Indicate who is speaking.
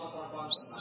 Speaker 1: Father, our Father, our Father.